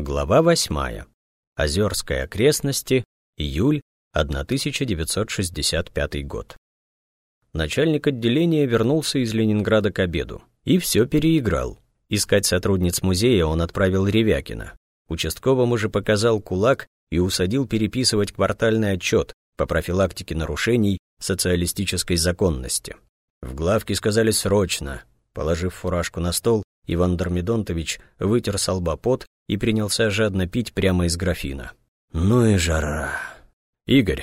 Глава восьмая. Озерская окрестности. Июль 1965 год. Начальник отделения вернулся из Ленинграда к обеду и все переиграл. Искать сотрудниц музея он отправил Ревякина. Участковому же показал кулак и усадил переписывать квартальный отчет по профилактике нарушений социалистической законности. В главке сказали срочно. Положив фуражку на стол, Иван Дормидонтович вытер с лба пот и принялся жадно пить прямо из графина. «Ну и жара!» «Игорь,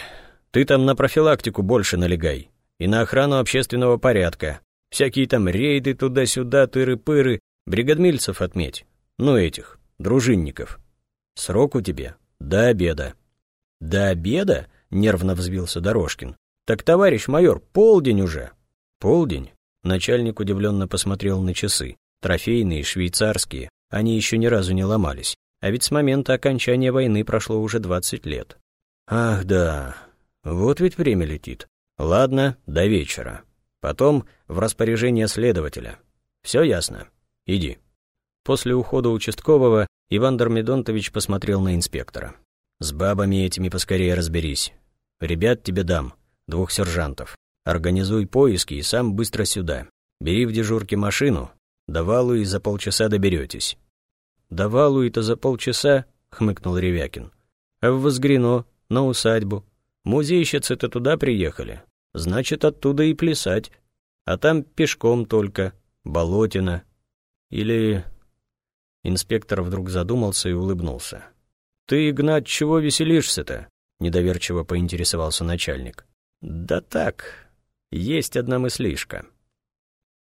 ты там на профилактику больше налегай и на охрану общественного порядка. Всякие там рейды туда-сюда, тыры-пыры, бригадмильцев отметь. Ну этих, дружинников. Срок у тебя до обеда». «До обеда?» — нервно взвился Дорожкин. «Так, товарищ майор, полдень уже». «Полдень?» Начальник удивленно посмотрел на часы. Трофейные, швейцарские, они еще ни разу не ломались. А ведь с момента окончания войны прошло уже 20 лет. Ах да, вот ведь время летит. Ладно, до вечера. Потом в распоряжение следователя. Все ясно? Иди. После ухода участкового Иван Дормидонтович посмотрел на инспектора. «С бабами этими поскорее разберись. Ребят тебе дам, двух сержантов. Организуй поиски и сам быстро сюда. Бери в дежурке машину, до Валуи за полчаса доберетесь». «До Валуи-то за полчаса?» — хмыкнул Ревякин. «А в Возгрино, на усадьбу. Музейщицы-то туда приехали. Значит, оттуда и плясать. А там пешком только, болотина. Или...» Инспектор вдруг задумался и улыбнулся. «Ты, Игнат, чего веселишься-то?» — недоверчиво поинтересовался начальник. «Да так, есть одна мыслишка».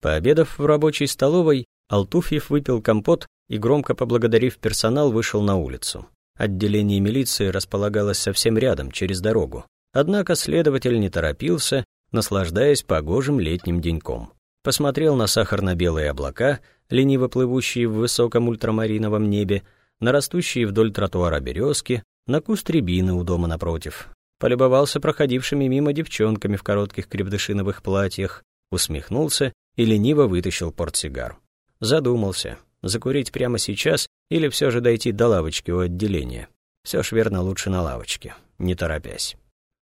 Пообедав в рабочей столовой, Алтуфьев выпил компот и, громко поблагодарив персонал, вышел на улицу. Отделение милиции располагалось совсем рядом, через дорогу. Однако следователь не торопился, наслаждаясь погожим летним деньком. Посмотрел на сахарно-белые облака, лениво плывущие в высоком ультрамариновом небе, на растущие вдоль тротуара березки, на куст рябины у дома напротив. Полюбовался проходившими мимо девчонками в коротких крепдышиновых платьях, усмехнулся и лениво вытащил портсигар. Задумался, закурить прямо сейчас или все же дойти до лавочки у отделения. Все ж верно лучше на лавочке, не торопясь.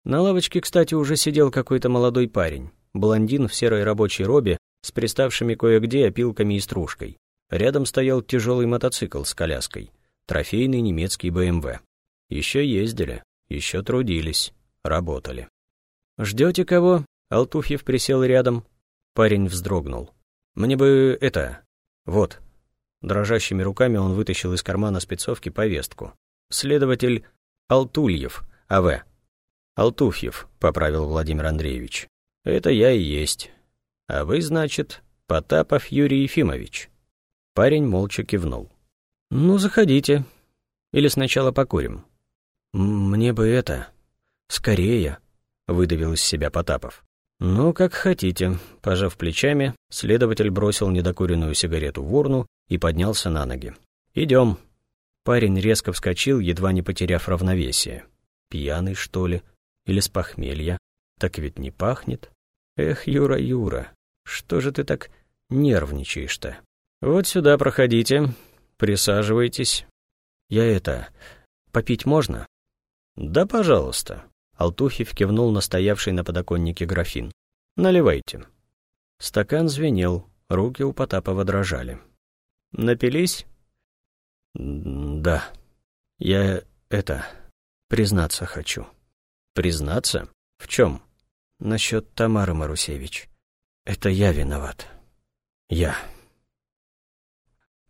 На лавочке, кстати, уже сидел какой-то молодой парень, блондин в серой рабочей робе с приставшими кое-где опилками и стружкой. Рядом стоял тяжелый мотоцикл с коляской, трофейный немецкий БМВ. Еще ездили, еще трудились, работали. «Ждете кого?» Алтуфьев присел рядом, Парень вздрогнул. «Мне бы это... Вот». Дрожащими руками он вытащил из кармана спецовки повестку. «Следователь Алтульев, А.В». «Алтуфьев», — поправил Владимир Андреевич. «Это я и есть. А вы, значит, Потапов Юрий Ефимович». Парень молча кивнул. «Ну, заходите. Или сначала покурим». «Мне бы это... скорее», — выдавил из себя Потапов. «Ну, как хотите», — пожав плечами, следователь бросил недокуренную сигарету в урну и поднялся на ноги. «Идем». Парень резко вскочил, едва не потеряв равновесие. «Пьяный, что ли? Или с похмелья? Так ведь не пахнет?» «Эх, Юра, Юра, что же ты так нервничаешь-то?» «Вот сюда проходите, присаживайтесь. Я это... попить можно?» «Да, пожалуйста». Алтухев кивнул на стоявший на подоконнике графин. «Наливайте». Стакан звенел, руки у Потапова дрожали. «Напились?» «Да. Я это... признаться хочу». «Признаться? В чем?» «Насчет Тамары Марусевич. Это я виноват. Я».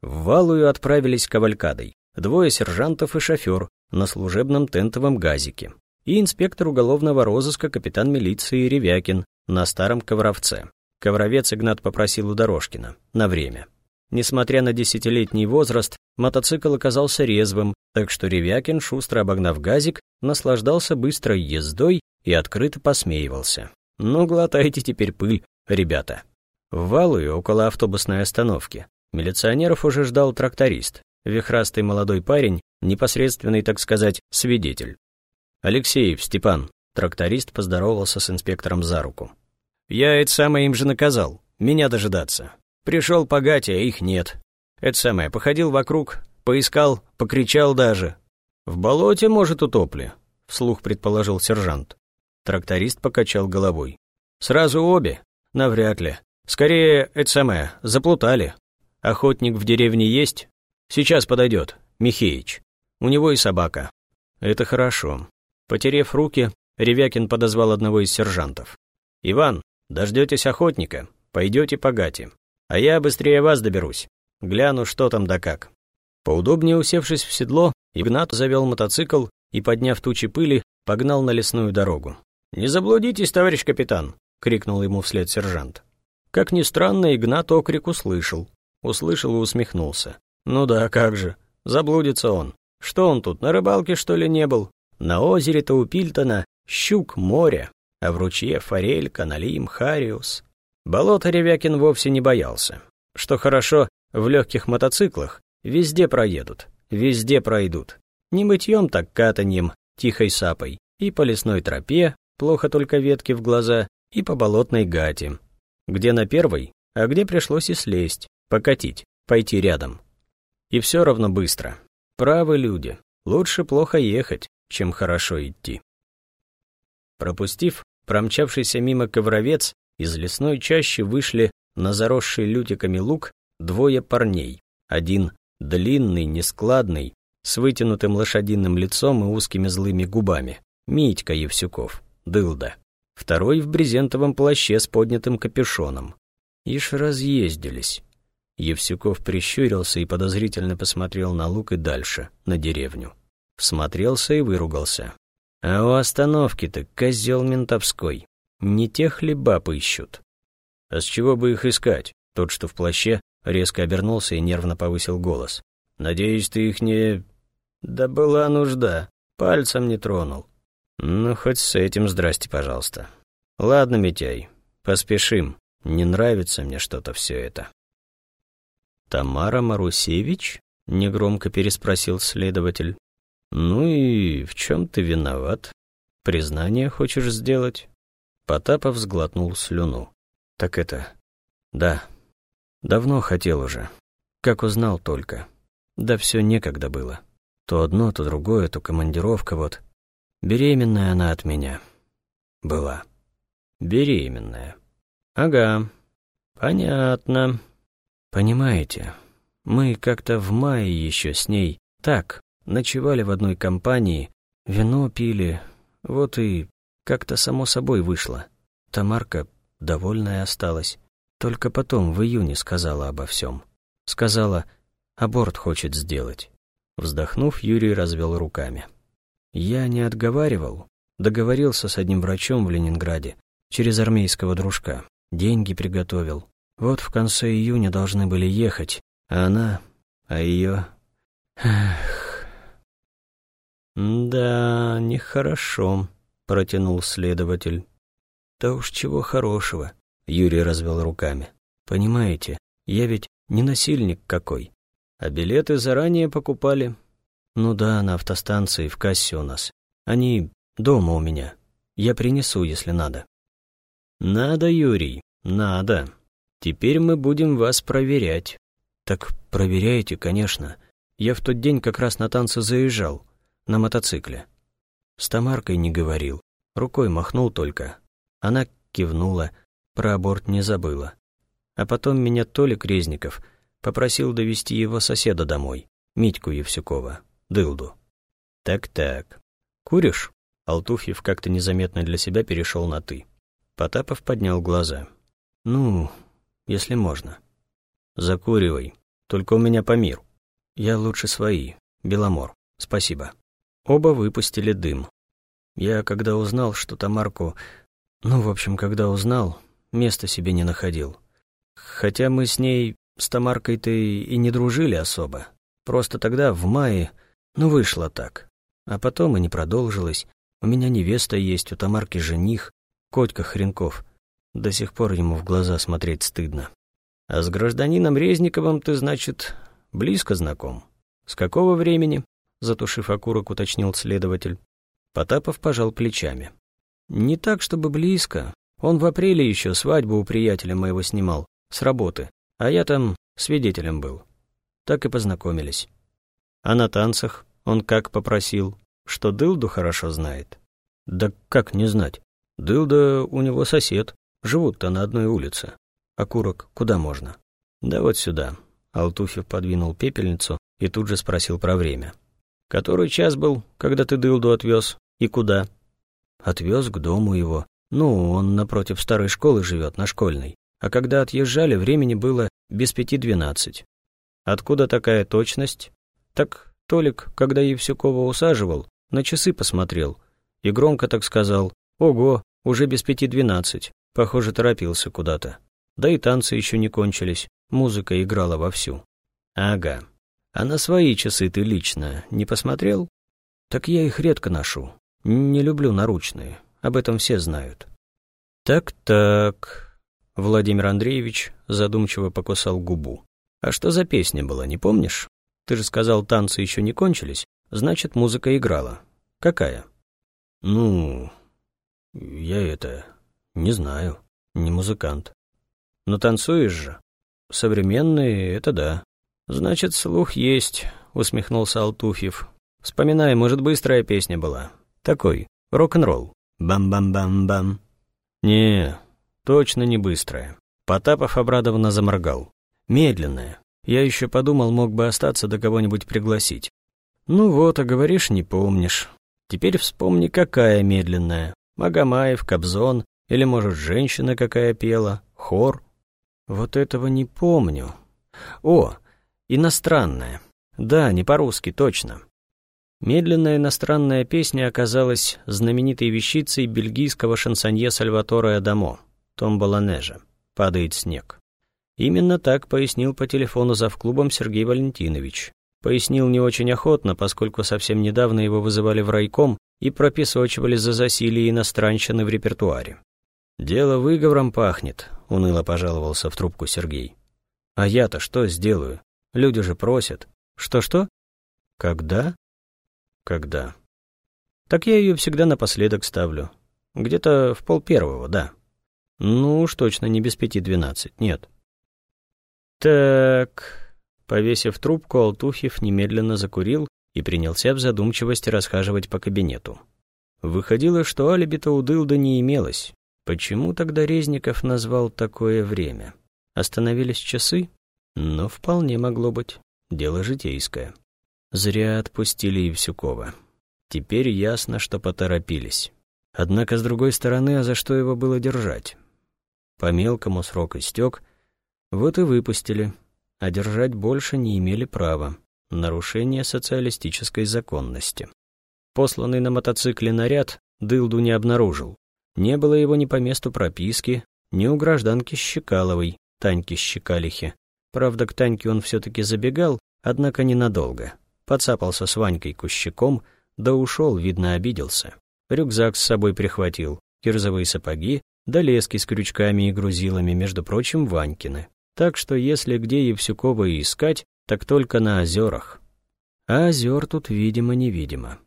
В Валую отправились кавалькадой. Двое сержантов и шофер на служебном тентовом газике и инспектор уголовного розыска капитан милиции Ревякин на старом ковровце. Ковровец Игнат попросил у Дорожкина. На время. Несмотря на десятилетний возраст, мотоцикл оказался резвым, так что Ревякин, шустро обогнав газик, наслаждался быстрой ездой и открыто посмеивался. «Ну, глотайте теперь пыль, ребята». В Валую, около автобусной остановки, милиционеров уже ждал тракторист, вихрастый молодой парень, непосредственный, так сказать, свидетель. «Алексеев, Степан», — тракторист поздоровался с инспектором за руку. «Я это самое им же наказал, меня дожидаться. Пришел погать, а их нет. Это самое, походил вокруг, поискал, покричал даже. В болоте, может, утопли, вслух предположил сержант. Тракторист покачал головой. Сразу обе? Навряд ли. Скорее, это самое, заплутали. Охотник в деревне есть? Сейчас подойдет. Михеич. У него и собака. Это хорошо. Потерев руки, Ревякин подозвал одного из сержантов. «Иван, дождетесь охотника, пойдете по гате. А я быстрее вас доберусь. Гляну, что там да как». Поудобнее усевшись в седло, Игнат завел мотоцикл и, подняв тучи пыли, погнал на лесную дорогу. «Не заблудитесь, товарищ капитан!» — крикнул ему вслед сержант. Как ни странно, Игнат окрик услышал. Услышал и усмехнулся. «Ну да, как же. Заблудится он. Что он тут, на рыбалке, что ли, не был? На озере-то у Пильтона щук море, а в ручье форель, каналим, хариус. Болото Ревякин вовсе не боялся. Что хорошо, в легких мотоциклах везде проедут, везде пройдут. Не мытьем, так катаньем, тихой сапой. И по лесной тропе, плохо только ветки в глаза, и по болотной гате. Где на первой, а где пришлось и слезть, покатить, пойти рядом. И все равно быстро. Правы люди. Лучше плохо ехать, чем хорошо идти. Пропустив промчавшийся мимо ковровец, из лесной чащи вышли на заросший лютиками луг двое парней. Один длинный, нескладный, с вытянутым лошадиным лицом и узкими злыми губами. Митька Евсюков, дылда. Второй в брезентовом плаще с поднятым капюшоном. Ишь разъездились. Евсюков прищурился и подозрительно посмотрел на луг и дальше, на деревню. Всмотрелся и выругался. А у остановки-то козел ментовской. Не тех ли баб ищут? А с чего бы их искать? Тот, что в плаще, резко обернулся и нервно повысил голос. «Надеюсь, ты их не...» «Да была нужда. Пальцем не тронул». «Ну, хоть с этим здрасте, пожалуйста». «Ладно, Митяй, поспешим. Не нравится мне что-то все это». «Тамара Марусевич?» — негромко переспросил следователь. «Ну и в чем ты виноват? Признание хочешь сделать?» Потапов сглотнул слюну. «Так это... Да, давно хотел уже. Как узнал только. Да все некогда было. То одно, то другое, то командировка вот. Беременная она от меня. Была. Беременная. Ага. Понятно. Понимаете, мы как-то в мае еще с ней так, Ночевали в одной компании, вино пили, вот и как-то само собой вышло. Тамарка довольная осталась. Только потом, в июне, сказала обо всем. Сказала, аборт хочет сделать. Вздохнув, Юрий развел руками. Я не отговаривал. Договорился с одним врачом в Ленинграде, через армейского дружка. Деньги приготовил. Вот в конце июня должны были ехать, а она... А ее... Эх, «Да, нехорошо», — протянул следователь. «Да уж чего хорошего», — Юрий развел руками. «Понимаете, я ведь не насильник какой. А билеты заранее покупали. Ну да, на автостанции, в кассе у нас. Они дома у меня. Я принесу, если надо». «Надо, Юрий, надо. Теперь мы будем вас проверять». «Так проверяйте, конечно. Я в тот день как раз на танцы заезжал на мотоцикле. С Тамаркой не говорил, рукой махнул только. Она кивнула, про аборт не забыла. А потом меня Толик Резников попросил довести его соседа домой, Митьку Евсюкова, дылду. Так-так. Куришь? Алтуфьев как-то незаметно для себя перешел на «ты». Потапов поднял глаза. «Ну, если можно». «Закуривай. Только у меня по миру. Я лучше свои. Беломор. Спасибо». Оба выпустили дым. Я, когда узнал, что Тамарку... Ну, в общем, когда узнал, места себе не находил. Хотя мы с ней, с Тамаркой-то и не дружили особо. Просто тогда, в мае, ну, вышло так. А потом и не продолжилось. У меня невеста есть, у Тамарки жених, Котька Хренков. До сих пор ему в глаза смотреть стыдно. А с гражданином Резниковым ты, значит, близко знаком? С какого времени? Затушив окурок, уточнил следователь. Потапов пожал плечами. «Не так, чтобы близко. Он в апреле еще свадьбу у приятеля моего снимал, с работы, а я там свидетелем был. Так и познакомились». А на танцах он как попросил, что дылду хорошо знает? Да как не знать? Дылда у него сосед, живут-то на одной улице. Окурок куда можно? Да вот сюда. Алтуфьев подвинул пепельницу и тут же спросил про время. Который час был, когда ты дылду отвез? И куда? Отвез к дому его. Ну, он напротив старой школы живет, на школьной. А когда отъезжали, времени было без пяти двенадцать. Откуда такая точность? Так Толик, когда Евсюкова усаживал, на часы посмотрел и громко так сказал «Ого, уже без пяти двенадцать». Похоже, торопился куда-то. Да и танцы еще не кончились, музыка играла вовсю. Ага. А на свои часы ты лично не посмотрел? Так я их редко ношу. Не люблю наручные, об этом все знают. Так-так. Владимир Андреевич задумчиво покусал губу. А что за песня была, не помнишь? Ты же сказал, танцы еще не кончились, значит, музыка играла. Какая? Ну, я это, не знаю, не музыкант. Но танцуешь же. Современные — это да. Значит, слух есть, усмехнулся Алтуфьев. Вспоминай, может, быстрая песня была. Такой, рок-н-ролл. Бам-бам-бам-бам. Не, точно не быстрая. Потапов обрадованно заморгал. Медленная. Я еще подумал, мог бы остаться до кого-нибудь пригласить. Ну вот, а говоришь, не помнишь. Теперь вспомни, какая медленная. Магомаев, Кобзон, или, может, женщина какая пела, хор. Вот этого не помню. О, иностранная. Да, не по-русски, точно. Медленная иностранная песня оказалась знаменитой вещицей бельгийского шансонье Сальваторе Адамо, «Томбола Нежа», «Падает снег». Именно так пояснил по телефону завклубом Сергей Валентинович. Пояснил не очень охотно, поскольку совсем недавно его вызывали в райком и пропесочивали за засилие иностранщины в репертуаре. «Дело выговором пахнет», — уныло пожаловался в трубку Сергей. «А я-то что сделаю? Люди же просят. Что-что? Когда? Когда? Так я ее всегда напоследок ставлю. Где-то в пол первого, да. Ну уж точно не без пяти двенадцать, нет. Так... Повесив трубку, Алтуфьев немедленно закурил и принялся в задумчивости расхаживать по кабинету. Выходило, что алиби-то у Дылда не имелось. Почему тогда Резников назвал такое время? Остановились часы? Но вполне могло быть. Дело житейское. Зря отпустили Евсюкова. Теперь ясно, что поторопились. Однако, с другой стороны, а за что его было держать? По мелкому срок истек, вот и выпустили, а держать больше не имели права. Нарушение социалистической законности. Посланный на мотоцикле наряд Дылду не обнаружил. Не было его ни по месту прописки, ни у гражданки Щекаловой, Таньки Щекалихи. Правда, к Таньке он все-таки забегал, однако ненадолго. Подцапался с Ванькой Кущаком, да ушел, видно, обиделся. Рюкзак с собой прихватил, кирзовые сапоги, да лески с крючками и грузилами, между прочим, Ванькины. Так что если где Евсюкова и искать, так только на озерах. А озер тут видимо-невидимо.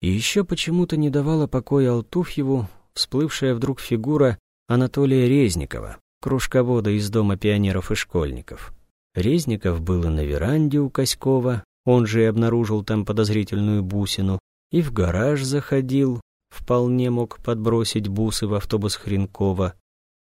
И еще почему-то не давала покоя Алтуфьеву всплывшая вдруг фигура Анатолия Резникова, кружковода из Дома пионеров и школьников. Резников был и на веранде у Коськова, он же и обнаружил там подозрительную бусину, и в гараж заходил, вполне мог подбросить бусы в автобус Хренкова.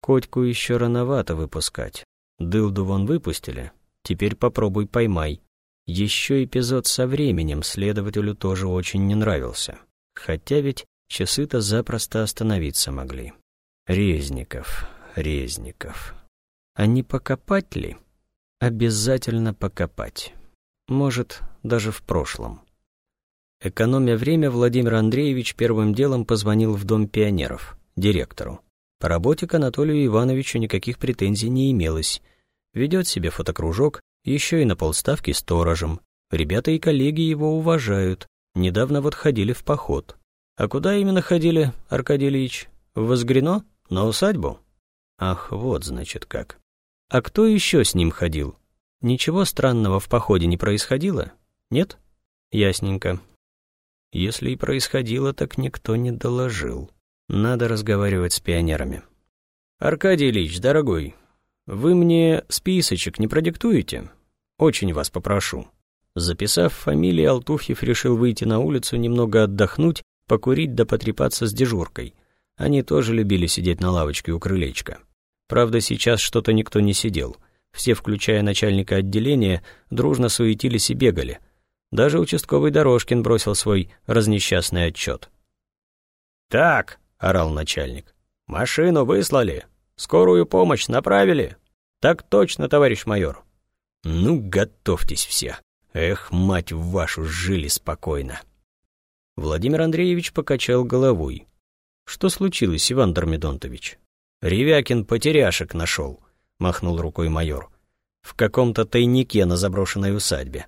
Котьку еще рановато выпускать. Дылду вон выпустили, теперь попробуй поймай. Еще эпизод со временем следователю тоже очень не нравился. Хотя ведь часы-то запросто остановиться могли. Резников, Резников. А не покопать ли? Обязательно покопать. Может, даже в прошлом. Экономя время, Владимир Андреевич первым делом позвонил в Дом пионеров, директору. По работе к Анатолию Ивановичу никаких претензий не имелось. Ведет себе фотокружок, еще и на полставки сторожем. Ребята и коллеги его уважают. Недавно вот ходили в поход. А куда именно ходили, Аркадий Ильич? В Возгрено? На усадьбу? Ах, вот значит как. А кто еще с ним ходил? Ничего странного в походе не происходило? Нет? Ясненько. Если и происходило, так никто не доложил. Надо разговаривать с пионерами. «Аркадий Ильич, дорогой, вы мне списочек не продиктуете? Очень вас попрошу». Записав фамилии, Алтуфьев решил выйти на улицу, немного отдохнуть, покурить да потрепаться с дежуркой. Они тоже любили сидеть на лавочке у крылечка. Правда, сейчас что-то никто не сидел. Все, включая начальника отделения, дружно суетились и бегали. Даже участковый Дорожкин бросил свой разнесчастный отчет. «Так», — орал начальник, — «машину выслали, скорую помощь направили». «Так точно, товарищ майор». «Ну, готовьтесь все. Эх, мать вашу, жили спокойно». Владимир Андреевич покачал головой. «Что случилось, Иван Дормидонтович?» «Ревякин потеряшек нашел», — махнул рукой майор. «В каком-то тайнике на заброшенной усадьбе.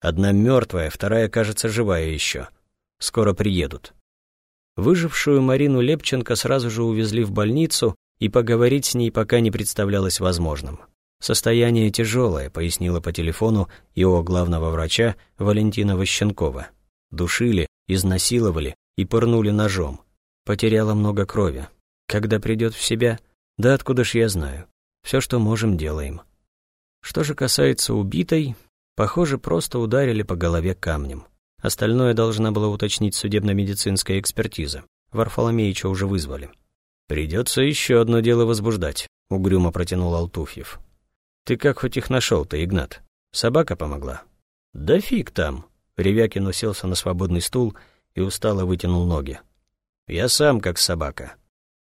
Одна мертвая, вторая, кажется, живая еще. Скоро приедут». Выжившую Марину Лепченко сразу же увезли в больницу, и поговорить с ней пока не представлялось возможным. «Состояние тяжелое», — пояснила по телефону его главного врача Валентина Ващенкова. Душили, изнасиловали и пырнули ножом. Потеряла много крови. Когда придет в себя? Да откуда ж я знаю. Все, что можем, делаем. Что же касается убитой, похоже, просто ударили по голове камнем. Остальное должна была уточнить судебно-медицинская экспертиза. Варфоломеича уже вызвали. «Придется еще одно дело возбуждать», — угрюмо протянул Алтуфьев. «Ты как хоть их нашел-то, Игнат? Собака помогла?» «Да фиг там!» Ревякин уселся на свободный стул и устало вытянул ноги. «Я сам как собака.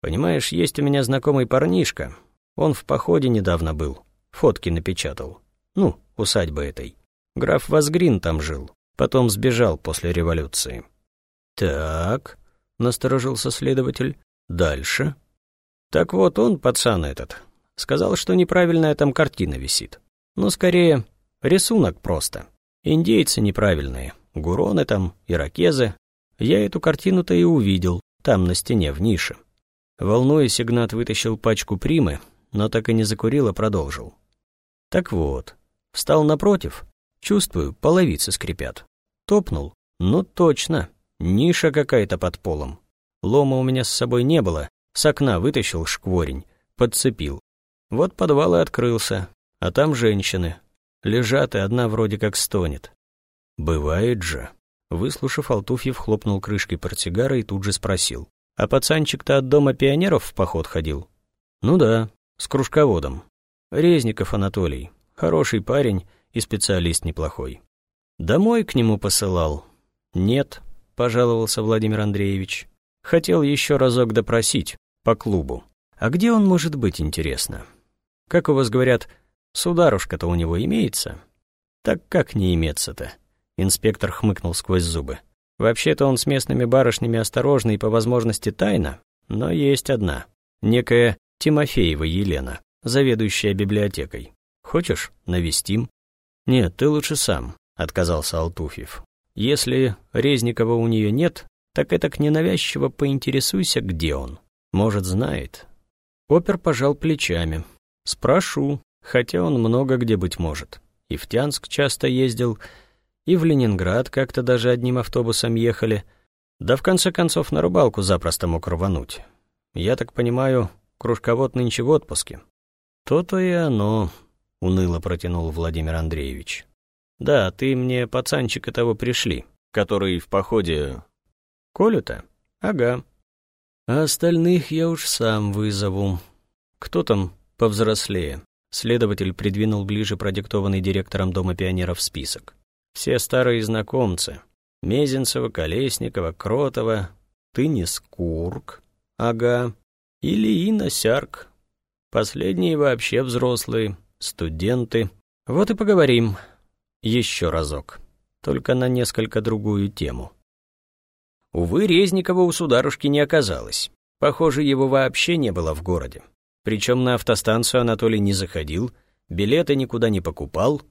Понимаешь, есть у меня знакомый парнишка. Он в походе недавно был. Фотки напечатал. Ну, усадьба этой. Граф Вазгрин там жил. Потом сбежал после революции». «Так», — насторожился следователь. Дальше. Так вот он, пацан этот, сказал, что неправильная там картина висит. Ну, скорее, рисунок просто. Индейцы неправильные, гуроны там, иракезы. Я эту картину-то и увидел, там на стене, в нише. Волнуясь, Игнат вытащил пачку примы, но так и не закурил, а продолжил. Так вот, встал напротив, чувствую, половицы скрипят. Топнул, ну точно, ниша какая-то под полом. Лома у меня с собой не было, с окна вытащил шкворень, подцепил. Вот подвал и открылся, а там женщины. Лежат, и одна вроде как стонет. Бывает же. Выслушав, Алтуфьев хлопнул крышкой портсигара и тут же спросил. «А пацанчик-то от дома пионеров в поход ходил?» «Ну да, с кружководом. Резников Анатолий. Хороший парень и специалист неплохой. Домой к нему посылал?» «Нет», — пожаловался Владимир Андреевич. Хотел еще разок допросить, по клубу. А где он может быть, интересно? Как у вас говорят, сударушка-то у него имеется? Так как не иметься-то? Инспектор хмыкнул сквозь зубы. Вообще-то он с местными барышнями осторожный и по возможности тайно, но есть одна. Некая Тимофеева Елена, заведующая библиотекой. Хочешь, навестим? Нет, ты лучше сам, отказался Алтуфьев. Если Резникова у нее нет, так это к ненавязчиво поинтересуйся, где он. Может, знает. Опер пожал плечами. Спрошу, хотя он много где быть может. И в Тянск часто ездил, и в Ленинград как-то даже одним автобусом ехали. Да в конце концов на рыбалку запросто мог рвануть. Я так понимаю, кружковод нынче в отпуске. То-то и оно, — уныло протянул Владимир Андреевич. «Да, ты мне пацанчика того пришли, который в походе Колю-то? Ага. А остальных я уж сам вызову. Кто там повзрослее? Следователь придвинул ближе продиктованный директором Дома пионеров список. Все старые знакомцы. Мезенцева, Колесникова, Кротова. Ты не Скурк. Ага. Или Инна Сярк. Последние вообще взрослые, студенты. Вот и поговорим. Еще разок. Только на несколько другую тему. Увы, Резникова у сударушки не оказалось. Похоже, его вообще не было в городе. Причем на автостанцию Анатолий не заходил, билеты никуда не покупал.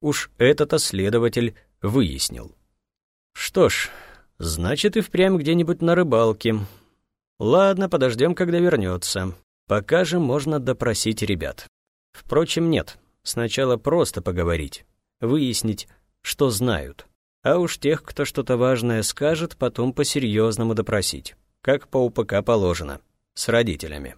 Уж этот следователь выяснил. Что ж, значит и впрямь где-нибудь на рыбалке. Ладно, подождем, когда вернется. Пока же можно допросить ребят. Впрочем, нет. Сначала просто поговорить, выяснить, что знают. А уж тех, кто что-то важное скажет, потом по-серьезному допросить, как по УПК положено, с родителями.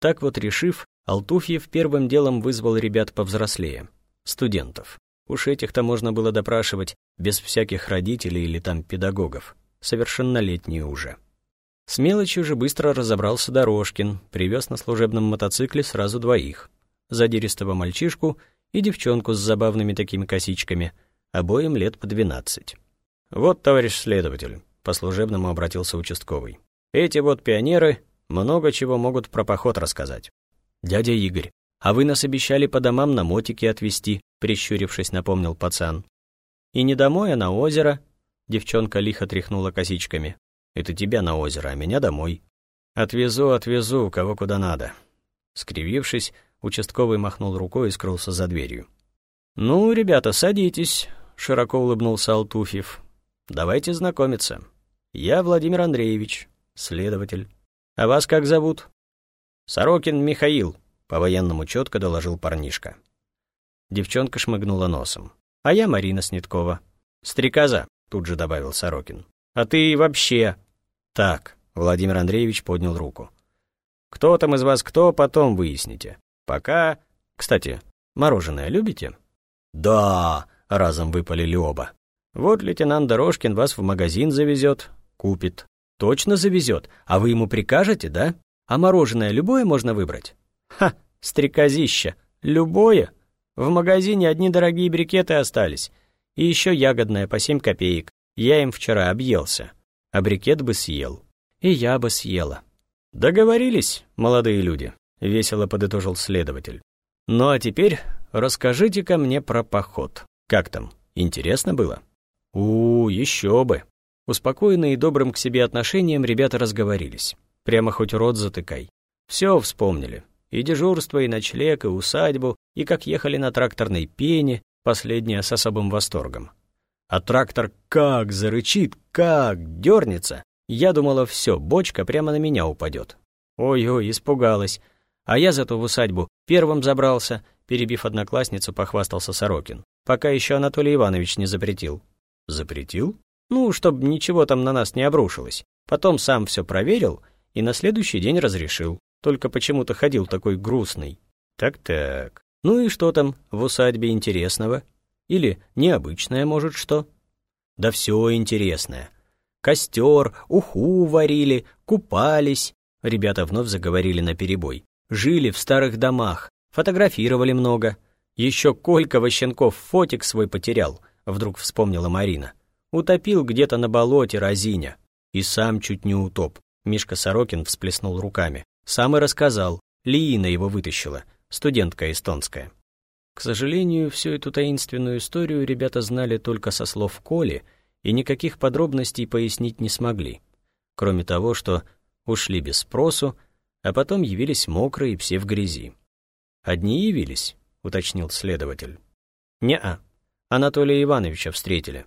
Так вот решив, Алтуфьев первым делом вызвал ребят повзрослее, студентов. Уж этих-то можно было допрашивать без всяких родителей или там педагогов. Совершеннолетние уже. С мелочью же быстро разобрался Дорожкин, привез на служебном мотоцикле сразу двоих. Задиристого мальчишку и девчонку с забавными такими косичками, обоим лет по двенадцать. «Вот, товарищ следователь», — по служебному обратился участковый. «Эти вот пионеры много чего могут про поход рассказать». «Дядя Игорь, а вы нас обещали по домам на мотике отвезти», — прищурившись, напомнил пацан. «И не домой, а на озеро», — девчонка лихо тряхнула косичками. «Это тебя на озеро, а меня домой». «Отвезу, отвезу, кого куда надо». Скривившись, участковый махнул рукой и скрылся за дверью. «Ну, ребята, садитесь», — широко улыбнулся Алтуфьев. Давайте знакомиться. Я Владимир Андреевич, следователь. А вас как зовут? Сорокин Михаил, по-военному четко доложил парнишка. Девчонка шмыгнула носом. А я Марина Снеткова. Стрекоза, тут же добавил Сорокин. А ты вообще... Так, Владимир Андреевич поднял руку. Кто там из вас кто, потом выясните. Пока... Кстати, мороженое любите? Да, разом выпалили оба. Вот лейтенант Дорожкин вас в магазин завезет, купит. Точно завезет, а вы ему прикажете, да? А мороженое любое можно выбрать? Ха, стрекозища, любое. В магазине одни дорогие брикеты остались. И еще ягодное по семь копеек. Я им вчера объелся. А брикет бы съел. И я бы съела. Договорились, молодые люди, весело подытожил следователь. Ну а теперь расскажите-ка мне про поход. Как там, интересно было? У, еще бы. Успокоенные добрым к себе отношением ребята разговорились. Прямо хоть рот затыкай. Все вспомнили. И дежурство, и ночлег, и усадьбу, и как ехали на тракторной пене, последнее с особым восторгом. А трактор как зарычит, как дернется. Я думала, все, бочка прямо на меня упадет. Ой-ой, испугалась. А я зато в усадьбу первым забрался, перебив одноклассницу, похвастался Сорокин. Пока еще Анатолий Иванович не запретил. Запретил? Ну, чтобы ничего там на нас не обрушилось. Потом сам все проверил и на следующий день разрешил. Только почему-то ходил такой грустный. Так-так. Ну и что там в усадьбе интересного? Или необычное, может, что? Да все интересное. Костер, уху варили, купались. Ребята вновь заговорили на перебой. Жили в старых домах, фотографировали много. Еще Колька Ващенков фотик свой потерял — вдруг вспомнила Марина. Утопил где-то на болоте разиня. И сам чуть не утоп. Мишка Сорокин всплеснул руками. Сам и рассказал. Лиина его вытащила, студентка эстонская. К сожалению, всю эту таинственную историю ребята знали только со слов Коли и никаких подробностей пояснить не смогли. Кроме того, что ушли без спросу, а потом явились мокрые все в грязи. «Одни явились?» — уточнил следователь. «Не-а», Анатолия Ивановича встретили.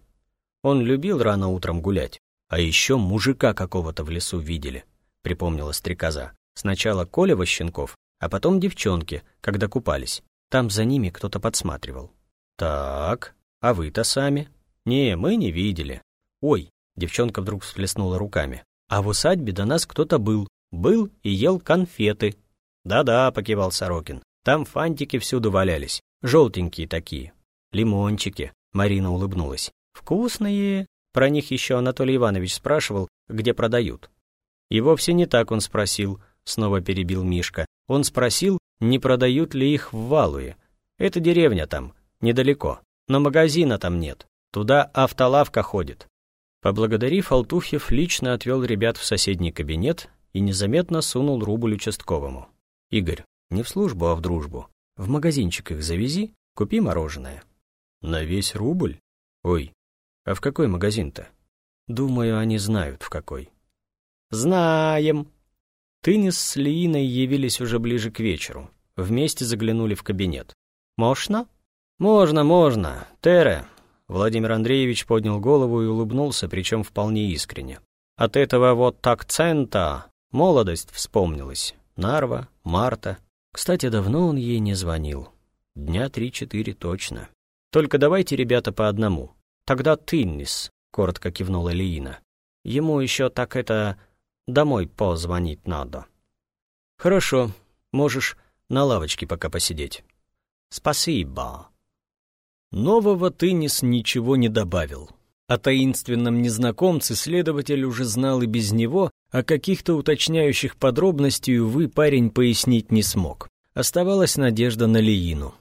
Он любил рано утром гулять. А еще мужика какого-то в лесу видели, припомнила стрекоза. Сначала Коля Ващенков, а потом девчонки, когда купались. Там за ними кто-то подсматривал. Так, а вы-то сами? Не, мы не видели. Ой, девчонка вдруг всплеснула руками. А в усадьбе до нас кто-то был. Был и ел конфеты. Да-да, покивал Сорокин. Там фантики всюду валялись. Желтенькие такие, лимончики», — Марина улыбнулась. «Вкусные». Про них еще Анатолий Иванович спрашивал, где продают. И вовсе не так он спросил, снова перебил Мишка. Он спросил, не продают ли их в Валуе. Это деревня там, недалеко, но магазина там нет. Туда автолавка ходит. Поблагодарив, Алтухьев лично отвел ребят в соседний кабинет и незаметно сунул рубль участковому. «Игорь, не в службу, а в дружбу. В магазинчик их завези, купи мороженое». На весь рубль? Ой, а в какой магазин-то? Думаю, они знают, в какой. Знаем. Тынис с Лииной явились уже ближе к вечеру. Вместе заглянули в кабинет. Можно? Можно, можно. Тере. Владимир Андреевич поднял голову и улыбнулся, причем вполне искренне. От этого вот акцента молодость вспомнилась. Нарва, Марта. Кстати, давно он ей не звонил. Дня три-четыре точно. Только давайте, ребята, по одному. Тогда Тиннис, коротко кивнула Лиина. Ему еще так это домой позвонить надо. Хорошо, можешь на лавочке пока посидеть. Спасибо. Нового Тынис ничего не добавил. О таинственном незнакомце следователь уже знал и без него, а каких-то уточняющих подробностей, увы, парень пояснить не смог. Оставалась надежда на Лиину.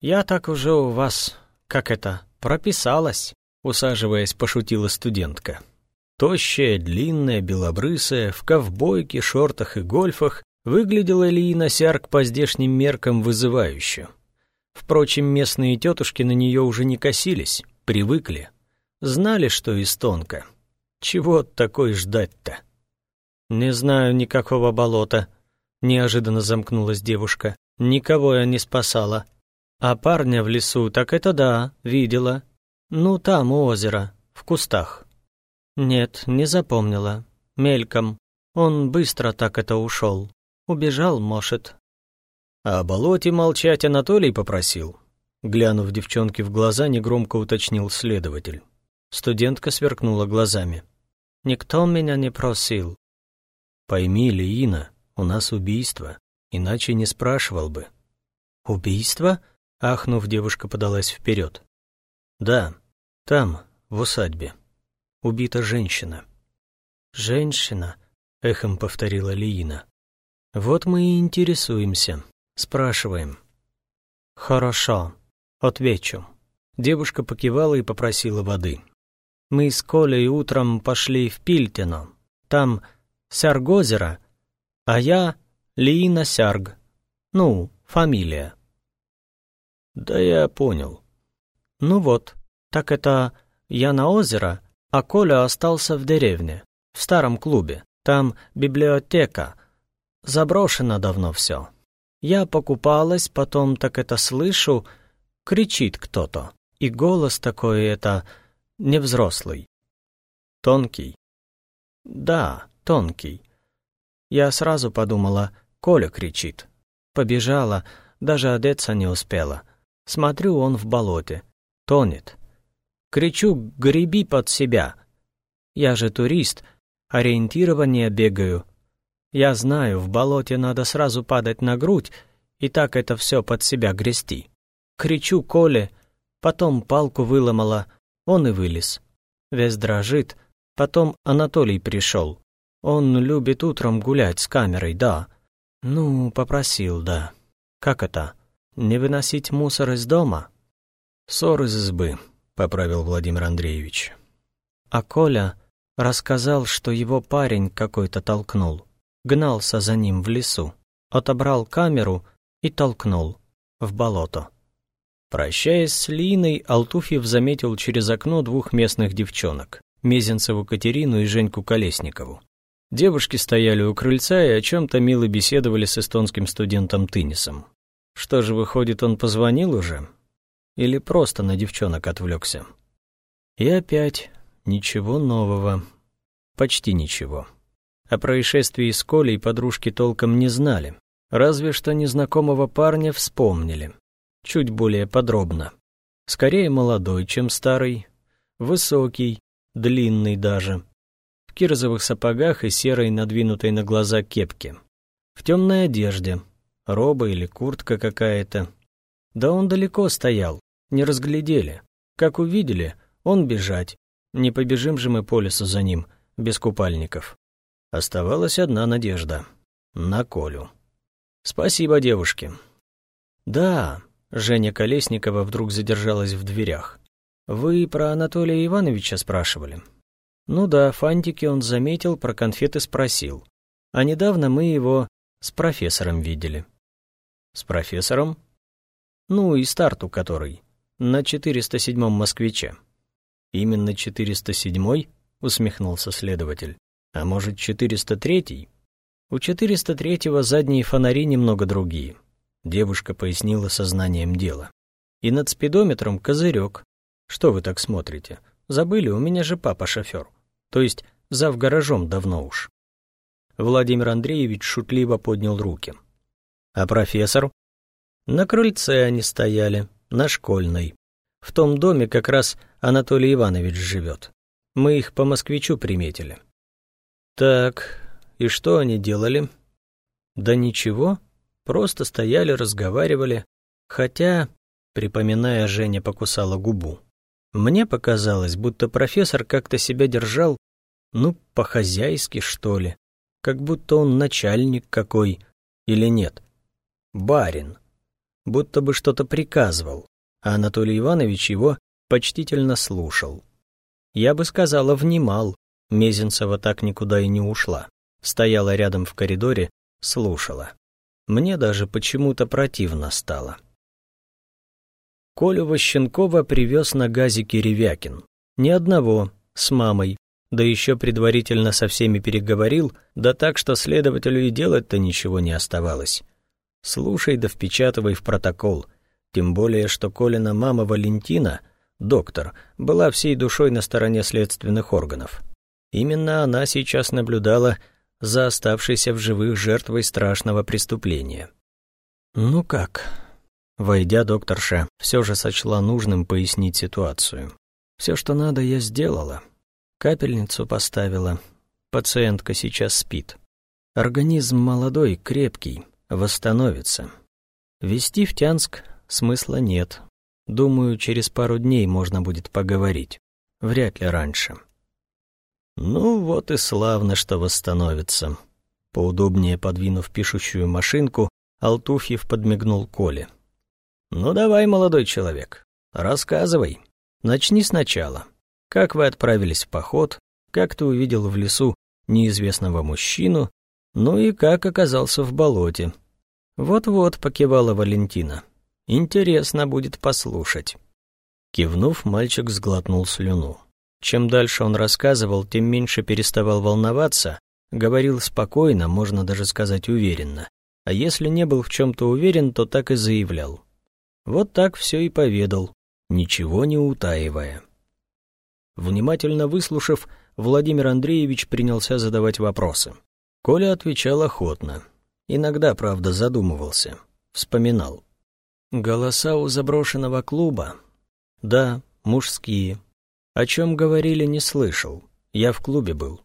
«Я так уже у вас, как это, прописалась», усаживаясь, пошутила студентка. Тощая, длинная, белобрысая, в ковбойке, шортах и гольфах, выглядела Лиина Сярк по здешним меркам вызывающе. Впрочем, местные тетушки на нее уже не косились, привыкли. Знали, что истонка. Чего такой ждать-то? «Не знаю никакого болота», — неожиданно замкнулась девушка. «Никого я не спасала. А парня в лесу, так это да, видела. Ну, там у озера, в кустах». «Нет, не запомнила. Мельком. Он быстро так это ушел. Убежал, может». «А о болоте молчать Анатолий попросил?» Глянув девчонке в глаза, негромко уточнил следователь. Студентка сверкнула глазами. «Никто меня не просил». «Пойми, Лиина, у нас убийство, иначе не спрашивал бы». «Убийство?» — ахнув, девушка подалась вперед. «Да, там, в усадьбе. Убита женщина». «Женщина?» — эхом повторила Лиина. «Вот мы и интересуемся, спрашиваем». «Хорошо, отвечу». Девушка покивала и попросила воды. Мы с Колей утром пошли в Пильтино. Там Сяргозеро, а я Лиина Сярг. Ну, фамилия. Да я понял. Ну вот, так это я на озеро, а Коля остался в деревне, в старом клубе. Там библиотека. Заброшено давно все. Я покупалась, потом так это слышу, кричит кто-то. И голос такой это не взрослый. Тонкий. Да, тонкий. Я сразу подумала, Коля кричит. Побежала, даже одеться не успела. Смотрю, он в болоте. Тонет. Кричу, греби под себя. Я же турист, ориентирование бегаю. Я знаю, в болоте надо сразу падать на грудь, и так это все под себя грести. Кричу Коле, потом палку выломала — он и вылез. Весь дрожит. Потом Анатолий пришел. Он любит утром гулять с камерой, да. Ну, попросил, да. Как это? Не выносить мусор из дома? Ссор из избы, поправил Владимир Андреевич. А Коля рассказал, что его парень какой-то толкнул. Гнался за ним в лесу. Отобрал камеру и толкнул в болото. Прощаясь с Линой, Алтуфьев заметил через окно двух местных девчонок — Мезенцеву Катерину и Женьку Колесникову. Девушки стояли у крыльца и о чем-то мило беседовали с эстонским студентом Тынисом. Что же, выходит, он позвонил уже? Или просто на девчонок отвлекся? И опять ничего нового. Почти ничего. О происшествии с Колей подружки толком не знали. Разве что незнакомого парня вспомнили чуть более подробно. Скорее молодой, чем старый, высокий, длинный даже, в кирзовых сапогах и серой надвинутой на глаза кепке, в темной одежде, роба или куртка какая-то. Да он далеко стоял, не разглядели. Как увидели, он бежать. Не побежим же мы по лесу за ним, без купальников. Оставалась одна надежда — на Колю. Спасибо девушке. Да, Женя Колесникова вдруг задержалась в дверях. «Вы про Анатолия Ивановича спрашивали?» «Ну да, фантики он заметил, про конфеты спросил. А недавно мы его с профессором видели». «С профессором?» «Ну и старту который. На 407-м москвиче». «Именно 407-й?» — усмехнулся следователь. «А может, 403-й?» «У 403-го задние фонари немного другие». Девушка пояснила сознанием дела. И над спидометром козырек. Что вы так смотрите? Забыли, у меня же папа шофер. То есть зав гаражом давно уж. Владимир Андреевич шутливо поднял руки. А профессор? На крыльце они стояли, на школьной. В том доме как раз Анатолий Иванович живет. Мы их по москвичу приметили. Так, и что они делали? Да ничего, Просто стояли, разговаривали. Хотя Припоминая, Женя покусала губу. Мне показалось, будто профессор как-то себя держал, ну, по-хозяйски, что ли. Как будто он начальник какой, или нет. Барин. Будто бы что-то приказывал, а Анатолий Иванович его почтительно слушал. Я бы сказала, внимал. Мезенцева так никуда и не ушла. Стояла рядом в коридоре, слушала. Мне даже почему-то противно стало. Колю Ващенкова привез на газике Ревякин. Ни одного, с мамой, да еще предварительно со всеми переговорил, да так, что следователю и делать-то ничего не оставалось. Слушай да впечатывай в протокол. Тем более, что Колина мама Валентина, доктор, была всей душой на стороне следственных органов. Именно она сейчас наблюдала за оставшейся в живых жертвой страшного преступления. «Ну как?» Войдя, докторша все же сочла нужным пояснить ситуацию. «Все, что надо, я сделала. Капельницу поставила. Пациентка сейчас спит. Организм молодой, крепкий, восстановится. Вести в Тянск смысла нет. Думаю, через пару дней можно будет поговорить. Вряд ли раньше». «Ну вот и славно, что восстановится». Поудобнее подвинув пишущую машинку, Алтуфьев подмигнул Коле. «Ну давай, молодой человек, рассказывай. Начни сначала. Как вы отправились в поход, как ты увидел в лесу неизвестного мужчину, ну и как оказался в болоте». «Вот-вот», — покивала Валентина. «Интересно будет послушать». Кивнув, мальчик сглотнул слюну. Чем дальше он рассказывал, тем меньше переставал волноваться, говорил спокойно, можно даже сказать уверенно. А если не был в чем-то уверен, то так и заявлял. Вот так все и поведал, ничего не утаивая. Внимательно выслушав, Владимир Андреевич принялся задавать вопросы. Коля отвечал охотно. Иногда, правда, задумывался. Вспоминал. «Голоса у заброшенного клуба?» «Да, мужские. О чем говорили, не слышал. Я в клубе был.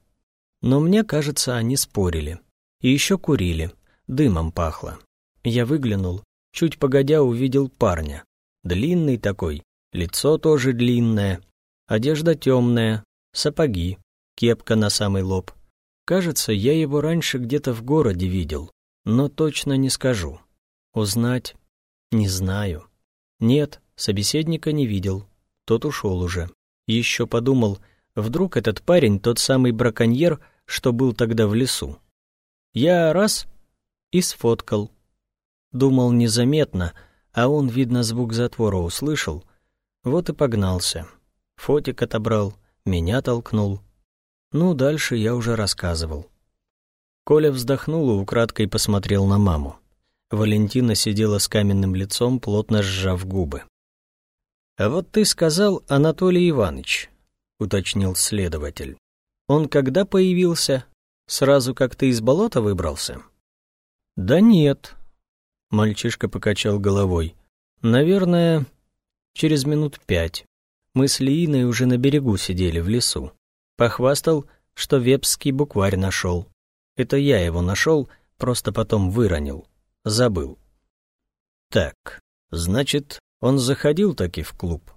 Но мне кажется, они спорили. И еще курили. Дымом пахло. Я выглянул. Чуть погодя увидел парня. Длинный такой. Лицо тоже длинное. Одежда темная. Сапоги. Кепка на самый лоб. Кажется, я его раньше где-то в городе видел. Но точно не скажу. Узнать? Не знаю. Нет, собеседника не видел. Тот ушел уже. Еще подумал, вдруг этот парень тот самый браконьер, что был тогда в лесу. Я раз и сфоткал. Думал незаметно, а он, видно, звук затвора услышал, вот и погнался. Фотик отобрал, меня толкнул. Ну, дальше я уже рассказывал. Коля вздохнул и украдкой посмотрел на маму. Валентина сидела с каменным лицом, плотно сжав губы. «А вот ты сказал Анатолий Иванович», — уточнил следователь. «Он когда появился? Сразу как ты из болота выбрался?» «Да нет», — мальчишка покачал головой. «Наверное, через минут пять. Мы с Лииной уже на берегу сидели в лесу. Похвастал, что вепский букварь нашел. Это я его нашел, просто потом выронил. Забыл. Так, значит, он заходил таки в клуб?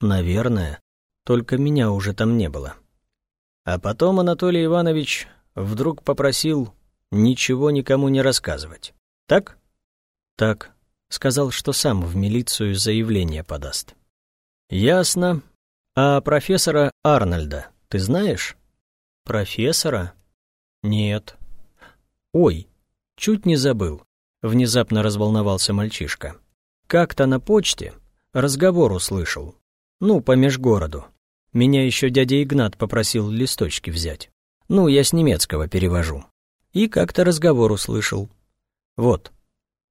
Наверное, только меня уже там не было. А потом Анатолий Иванович вдруг попросил ничего никому не рассказывать. Так? Так. Сказал, что сам в милицию заявление подаст. Ясно. А профессора Арнольда ты знаешь? Профессора? Нет. Ой, чуть не забыл. Внезапно разволновался мальчишка. Как-то на почте разговор услышал. Ну, по межгороду. Меня еще дядя Игнат попросил листочки взять. Ну, я с немецкого перевожу. И как-то разговор услышал. Вот.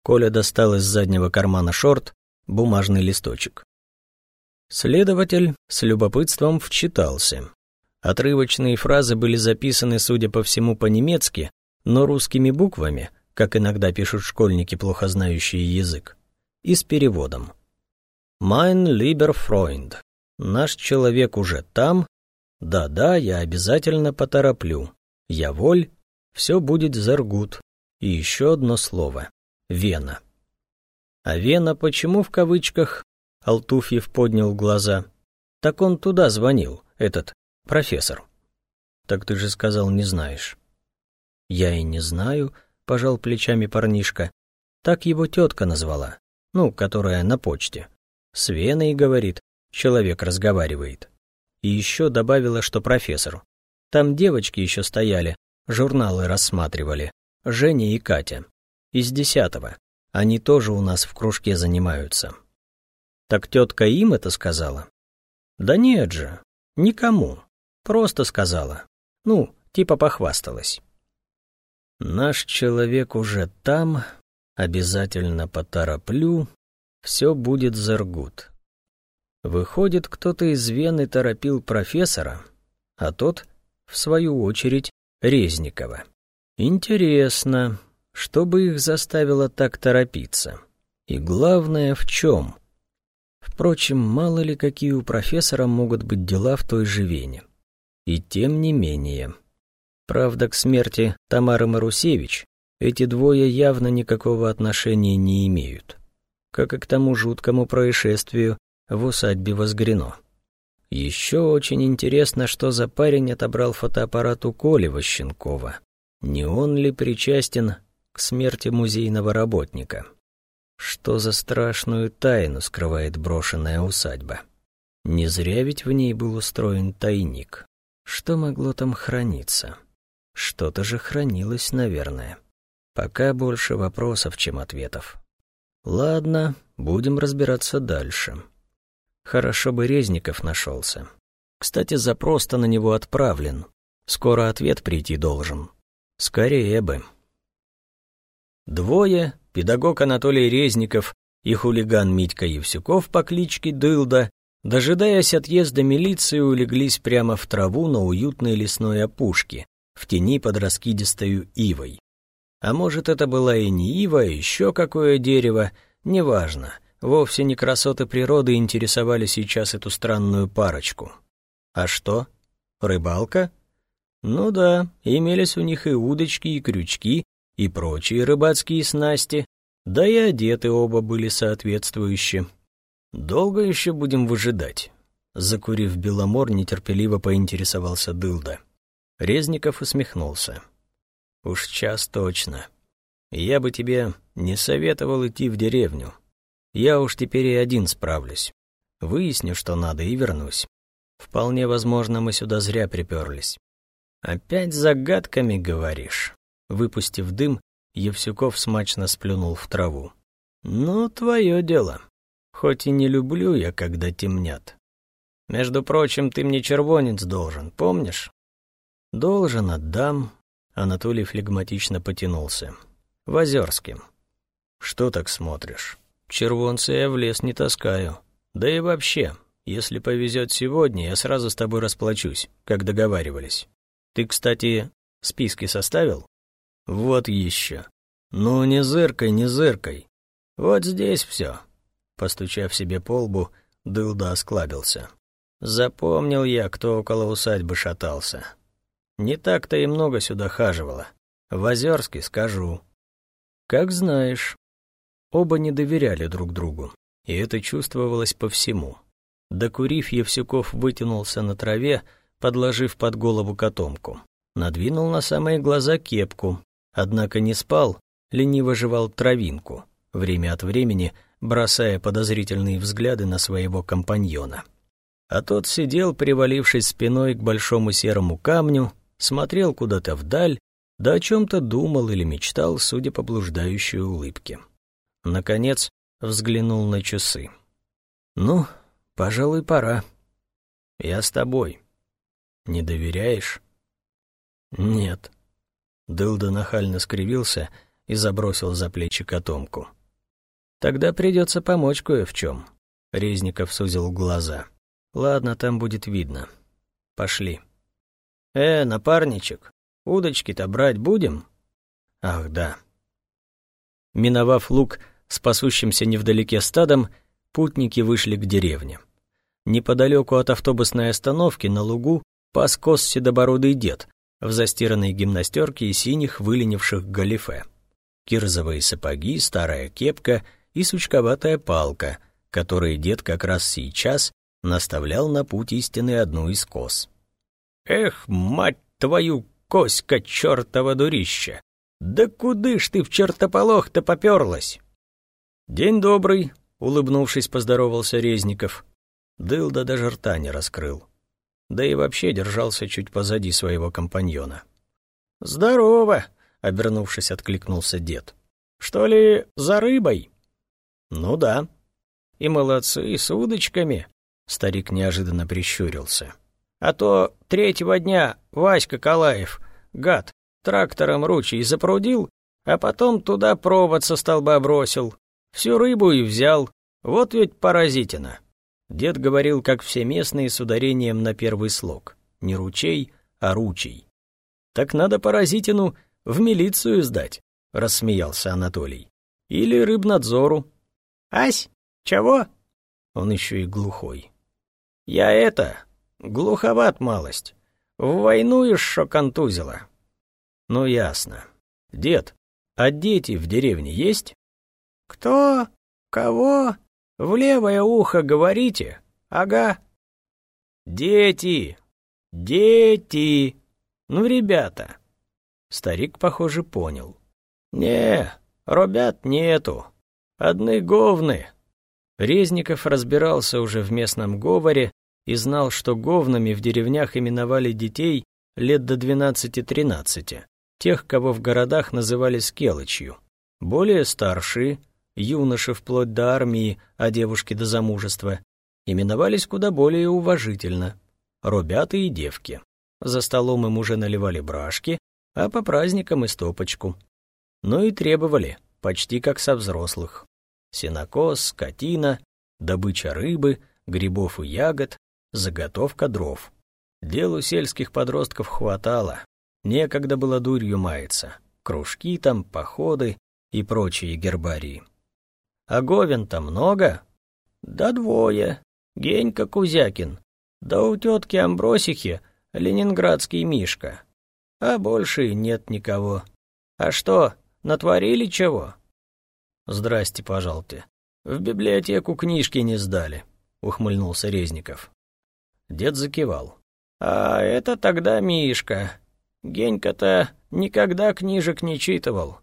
Коля достал из заднего кармана шорт бумажный листочек. Следователь с любопытством вчитался. Отрывочные фразы были записаны, судя по всему, по-немецки, но русскими буквами, как иногда пишут школьники, плохо знающие язык и с переводом. «Mein lieber Freund, наш человек уже там. Да-да, я обязательно потороплю. Я воль, все будет заргут. И еще одно слово. Вена». А Вена почему в кавычках? Алтуфьев поднял глаза. Так он туда звонил, этот профессор. Так ты же сказал, не знаешь. Я и не знаю, пожал плечами парнишка. Так его тетка назвала, ну, которая на почте. С Веной, говорит, человек разговаривает. И еще добавила, что профессор. Там девочки еще стояли, журналы рассматривали. Женя и Катя. Из десятого. Они тоже у нас в кружке занимаются. Так тетка им это сказала? Да нет же, никому. Просто сказала. Ну, типа похвасталась. Наш человек уже там, обязательно потороплю, все будет заргут. Выходит, кто-то из Вены торопил профессора, а тот, в свою очередь, Резникова. Интересно, что бы их заставило так торопиться? И главное, в чем? Впрочем, мало ли какие у профессора могут быть дела в той же Вене. И тем не менее. Правда, к смерти Тамары Марусевич эти двое явно никакого отношения не имеют. Как и к тому жуткому происшествию в усадьбе Возгрено. Еще очень интересно, что за парень отобрал фотоаппарат у Коли Ващенкова. Не он ли причастен к смерти музейного работника? Что за страшную тайну скрывает брошенная усадьба? Не зря ведь в ней был устроен тайник. Что могло там храниться? Что-то же хранилось, наверное. Пока больше вопросов, чем ответов. Ладно, будем разбираться дальше. Хорошо бы Резников нашелся. Кстати, запрос-то на него отправлен. Скоро ответ прийти должен. Скорее бы. Двое, педагог Анатолий Резников и хулиган Митька Евсюков по кличке Дылда, дожидаясь отъезда милиции, улеглись прямо в траву на уютной лесной опушке, в тени под раскидистою ивой. А может, это была и не ива, а еще какое дерево, неважно — Вовсе не красоты природы интересовали сейчас эту странную парочку. А что? Рыбалка? Ну да, имелись у них и удочки, и крючки, и прочие рыбацкие снасти, да и одеты оба были соответствующие. Долго еще будем выжидать? Закурив Беломор, нетерпеливо поинтересовался Дылда. Резников усмехнулся. «Уж час точно. Я бы тебе не советовал идти в деревню. Я уж теперь и один справлюсь. Выясню, что надо, и вернусь. Вполне возможно, мы сюда зря приперлись. Опять загадками говоришь. Выпустив дым, Евсюков смачно сплюнул в траву. Ну, твое дело. Хоть и не люблю я, когда темнят. Между прочим, ты мне червонец должен, помнишь? Должен, отдам. Анатолий флегматично потянулся. В Озерске. Что так смотришь? Червонца я в лес не таскаю. Да и вообще, если повезет сегодня, я сразу с тобой расплачусь, как договаривались. Ты, кстати, списки составил? Вот еще. Ну, не зыркой, не зыркой. Вот здесь все. Постучав себе по лбу, Дылда осклабился. Запомнил я, кто около усадьбы шатался. Не так-то и много сюда хаживало. В Озерске скажу. Как знаешь. Оба не доверяли друг другу, и это чувствовалось по всему. Докурив, Евсюков вытянулся на траве, подложив под голову котомку. Надвинул на самые глаза кепку, однако не спал, лениво жевал травинку, время от времени бросая подозрительные взгляды на своего компаньона. А тот сидел, привалившись спиной к большому серому камню, смотрел куда-то вдаль, да о чем-то думал или мечтал, судя по блуждающей улыбке. Наконец взглянул на часы. «Ну, пожалуй, пора. Я с тобой. Не доверяешь?» «Нет». Дылда нахально скривился и забросил за плечи котомку. «Тогда придется помочь кое в чем». Резников сузил глаза. «Ладно, там будет видно. Пошли». «Э, напарничек, удочки-то брать будем?» «Ах, да». Миновав луг с пасущимся невдалеке стадом, путники вышли к деревне. Неподалеку от автобусной остановки на лугу пас кос седобородый дед в застиранной гимнастерке и синих выленивших галифе. Кирзовые сапоги, старая кепка и сучковатая палка, которой дед как раз сейчас наставлял на путь истины одну из кос. «Эх, мать твою, коська чертова дурища! Да куды ж ты в чертополох-то поперлась?» «День добрый», — улыбнувшись, поздоровался Резников. Дылда даже рта не раскрыл. Да и вообще держался чуть позади своего компаньона. «Здорово!» — обернувшись, откликнулся дед. «Что ли, за рыбой?» «Ну да». «И молодцы, с удочками», — старик неожиданно прищурился. «А то третьего дня Васька Калаев, гад, трактором ручей запрудил, а потом туда провод со столба бросил. Всю рыбу и взял. Вот ведь поразительно». Дед говорил, как все местные, с ударением на первый слог. Не ручей, а ручей. «Так надо паразитину в милицию сдать», — рассмеялся Анатолий. «Или рыбнадзору». «Ась, чего?» Он еще и глухой. «Я это, глуховат малость. В войну еще контузило». «Ну, ясно. Дед, а дети в деревне есть?» «Кто? Кого?» В левое ухо говорите? Ага. Дети! Дети! Ну, ребята!» Старик, похоже, понял. «Не, ребят нету. Одни говны». Резников разбирался уже в местном говоре и знал, что говнами в деревнях именовали детей лет до 12-13, тех, кого в городах называли скелочью. Более старшие, юноши вплоть до армии, а девушки до замужества, именовались куда более уважительно — ребята и девки. За столом им уже наливали брашки, а по праздникам и стопочку. Но и требовали, почти как со взрослых. Сенокос, скотина, добыча рыбы, грибов и ягод, заготовка дров. Делу сельских подростков хватало. Некогда было дурью маяться. Кружки там, походы и прочие гербарии. А Говен-то много? Да двое. Генька Кузякин. Да у тетки Амбросихи ленинградский Мишка. А больше нет никого. А что, натворили чего? Здрасте, пожалуйте. В библиотеку книжки не сдали, ухмыльнулся Резников. Дед закивал. А это тогда Мишка. Генька-то никогда книжек не читывал.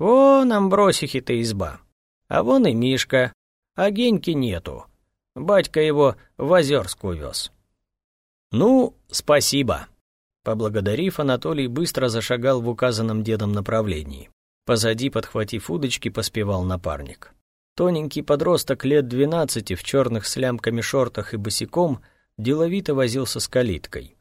Вон Амбросихи-то изба. А вон и Мишка, а Геньки нету. Батька его в Озерск увез. «Ну, спасибо». Поблагодарив, Анатолий быстро зашагал в указанном дедом направлении. Позади, подхватив удочки, поспевал напарник. Тоненький подросток лет двенадцати в черных с лямками шортах и босиком деловито возился с калиткой.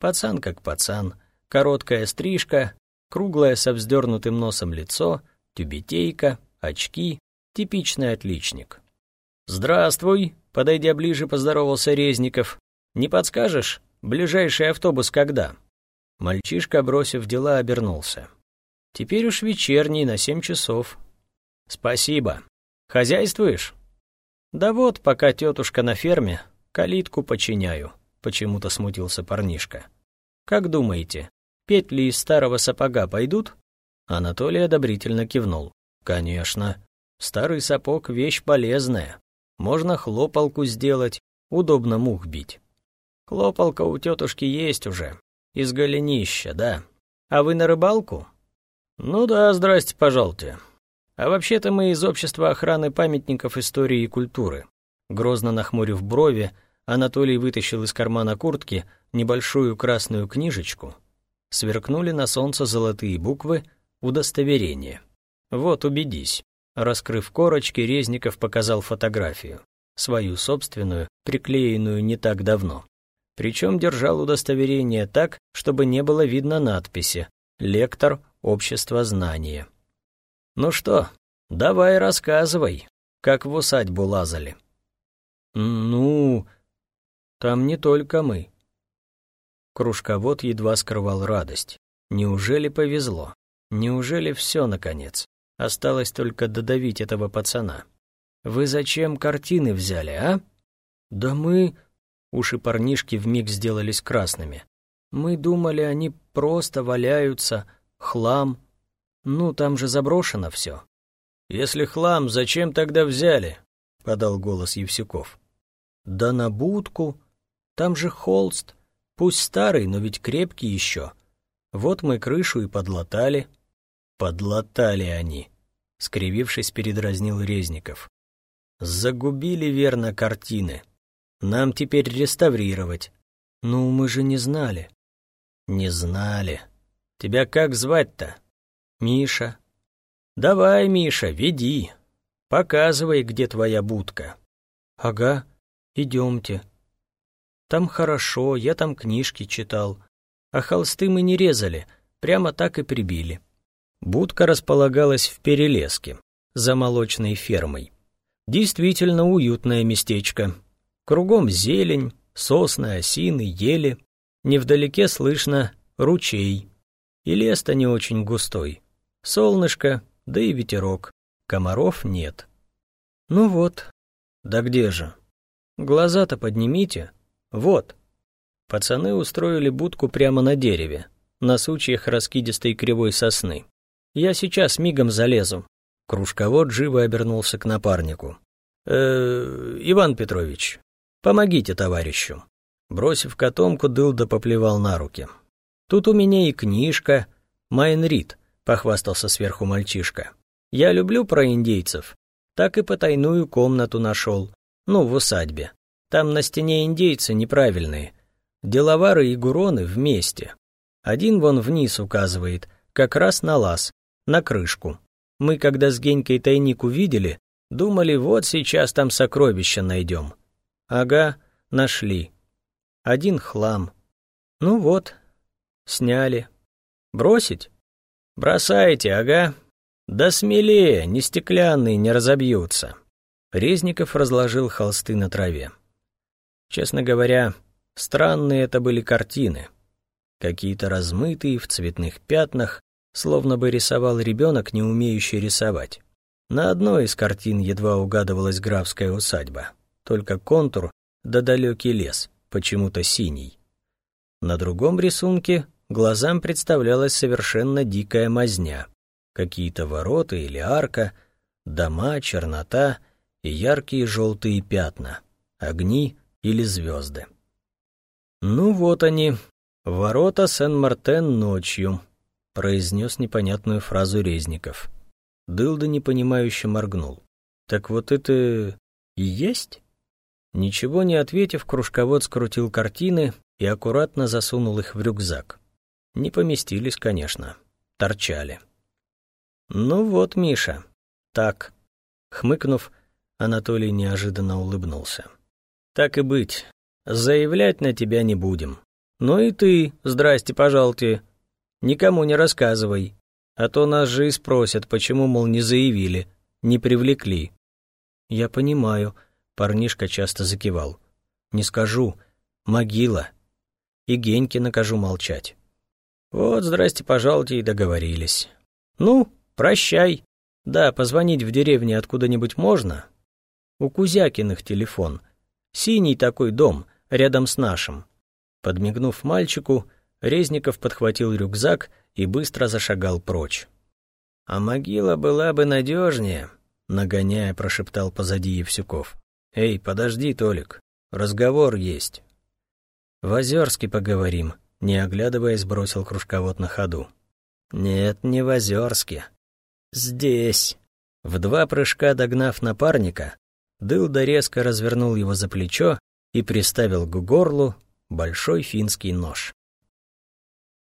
Пацан как пацан, короткая стрижка, круглое со вздернутым носом лицо, тюбетейка, очки, Типичный отличник. «Здравствуй», — подойдя ближе, поздоровался Резников. «Не подскажешь, ближайший автобус когда?» Мальчишка, бросив дела, обернулся. «Теперь уж вечерний, на семь часов». «Спасибо. Хозяйствуешь?» «Да вот, пока тетушка на ферме, калитку починяю», — почему-то смутился парнишка. «Как думаете, петли из старого сапога пойдут?» Анатолий одобрительно кивнул. «Конечно. Старый сапог — вещь полезная. Можно хлопалку сделать, удобно мух бить. Хлопалка у тетушки есть уже. Из голенища, да. А вы на рыбалку? Ну да, здрасте, пожалуйте. А вообще-то мы из Общества охраны памятников истории и культуры. Грозно нахмурив брови, Анатолий вытащил из кармана куртки небольшую красную книжечку. Сверкнули на солнце золотые буквы «Удостоверение». Вот, убедись. Раскрыв корочки, Резников показал фотографию, свою собственную, приклеенную не так давно. Причем держал удостоверение так, чтобы не было видно надписи «Лектор Общества Знания». «Ну что, давай рассказывай, как в усадьбу лазали». «Ну, там не только мы». Кружковод едва скрывал радость. Неужели повезло? Неужели все, наконец? Осталось только додавить этого пацана. «Вы зачем картины взяли, а?» «Да мы...» Уши парнишки вмиг сделались красными. «Мы думали, они просто валяются, хлам. Ну, там же заброшено все. Если хлам, зачем тогда взяли?» — подал голос Евсюков. «Да на будку. Там же холст. Пусть старый, но ведь крепкий еще. Вот мы крышу и подлатали». «Подлатали они», — скривившись, передразнил Резников. «Загубили, верно, картины. Нам теперь реставрировать». «Ну, мы же не знали». «Не знали. Тебя как звать-то?» «Миша». «Давай, Миша, веди. Показывай, где твоя будка». «Ага, идемте. Там хорошо, я там книжки читал. А холсты мы не резали, прямо так и прибили». Будка располагалась в Перелеске, за молочной фермой. Действительно уютное местечко. Кругом зелень, сосны, осины, ели. Невдалеке слышно ручей. И лес-то не очень густой. Солнышко, да и ветерок. Комаров нет. Ну вот. Да где же? Глаза-то поднимите. Вот. Пацаны устроили будку прямо на дереве, на сучьях раскидистой кривой сосны. Я сейчас мигом залезу. Кружковод живо обернулся к напарнику. «Э, Иван Петрович, помогите товарищу». Бросив котомку, Дылда поплевал на руки. «Тут у меня и книжка, Майнрид», — похвастался сверху мальчишка. «Я люблю про индейцев. Так и потайную комнату нашел. Ну, в усадьбе. Там на стене индейцы неправильные. Деловары и гуроны вместе. Один вон вниз указывает, как раз на лаз, на крышку. Мы, когда с Генькой тайник увидели, думали, вот сейчас там сокровища найдем. Ага, нашли. Один хлам. Ну вот, сняли. Бросить? Бросайте, ага. Да смелее, не стеклянные, не разобьются. Резников разложил холсты на траве. Честно говоря, странные это были картины. Какие-то размытые, в цветных пятнах, словно бы рисовал ребенок, не умеющий рисовать. На одной из картин едва угадывалась графская усадьба, только контур да далекий лес, почему-то синий. На другом рисунке глазам представлялась совершенно дикая мазня. Какие-то ворота или арка, дома, чернота и яркие желтые пятна, огни или звезды. Ну вот они, ворота Сен-Мартен ночью, произнес непонятную фразу Резников. Дылда непонимающе моргнул. «Так вот это и есть?» Ничего не ответив, кружковод скрутил картины и аккуратно засунул их в рюкзак. Не поместились, конечно. Торчали. «Ну вот, Миша. Так». Хмыкнув, Анатолий неожиданно улыбнулся. «Так и быть. Заявлять на тебя не будем. Ну и ты, здрасте, пожалуйте, Никому не рассказывай, а то нас же и спросят, почему, мол, не заявили, не привлекли». «Я понимаю», — парнишка часто закивал. «Не скажу. Могила. И Геньке накажу молчать». «Вот, здрасте, пожалуйте, и договорились. Ну, прощай. Да, позвонить в деревне откуда-нибудь можно?» «У Кузякиных телефон. Синий такой дом, рядом с нашим». Подмигнув мальчику, Резников подхватил рюкзак и быстро зашагал прочь. «А могила была бы надежнее», — нагоняя, прошептал позади Евсюков. «Эй, подожди, Толик, разговор есть». «В Озерске поговорим», — не оглядываясь, бросил кружковод на ходу. «Нет, не в Озерске. Здесь». В два прыжка догнав напарника, Дылда резко развернул его за плечо и приставил к горлу большой финский нож.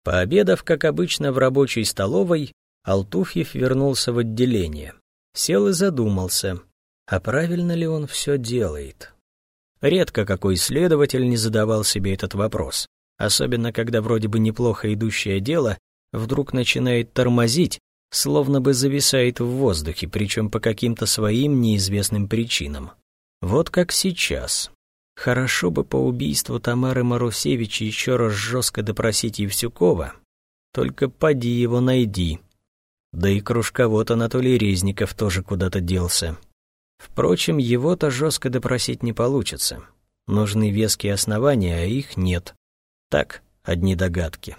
Пообедав, как обычно, в рабочей столовой, Алтуфьев вернулся в отделение. Сел и задумался, а правильно ли он все делает. Редко какой следователь не задавал себе этот вопрос, особенно когда вроде бы неплохо идущее дело вдруг начинает тормозить, словно бы зависает в воздухе, причем по каким-то своим неизвестным причинам. Вот как сейчас. Хорошо бы по убийству Тамары Марусевич еще раз жестко допросить Евсюкова. Только поди его найди. Да и кружковод Анатолий Резников тоже куда-то делся. Впрочем, его-то жестко допросить не получится. Нужны веские основания, а их нет. Так, одни догадки.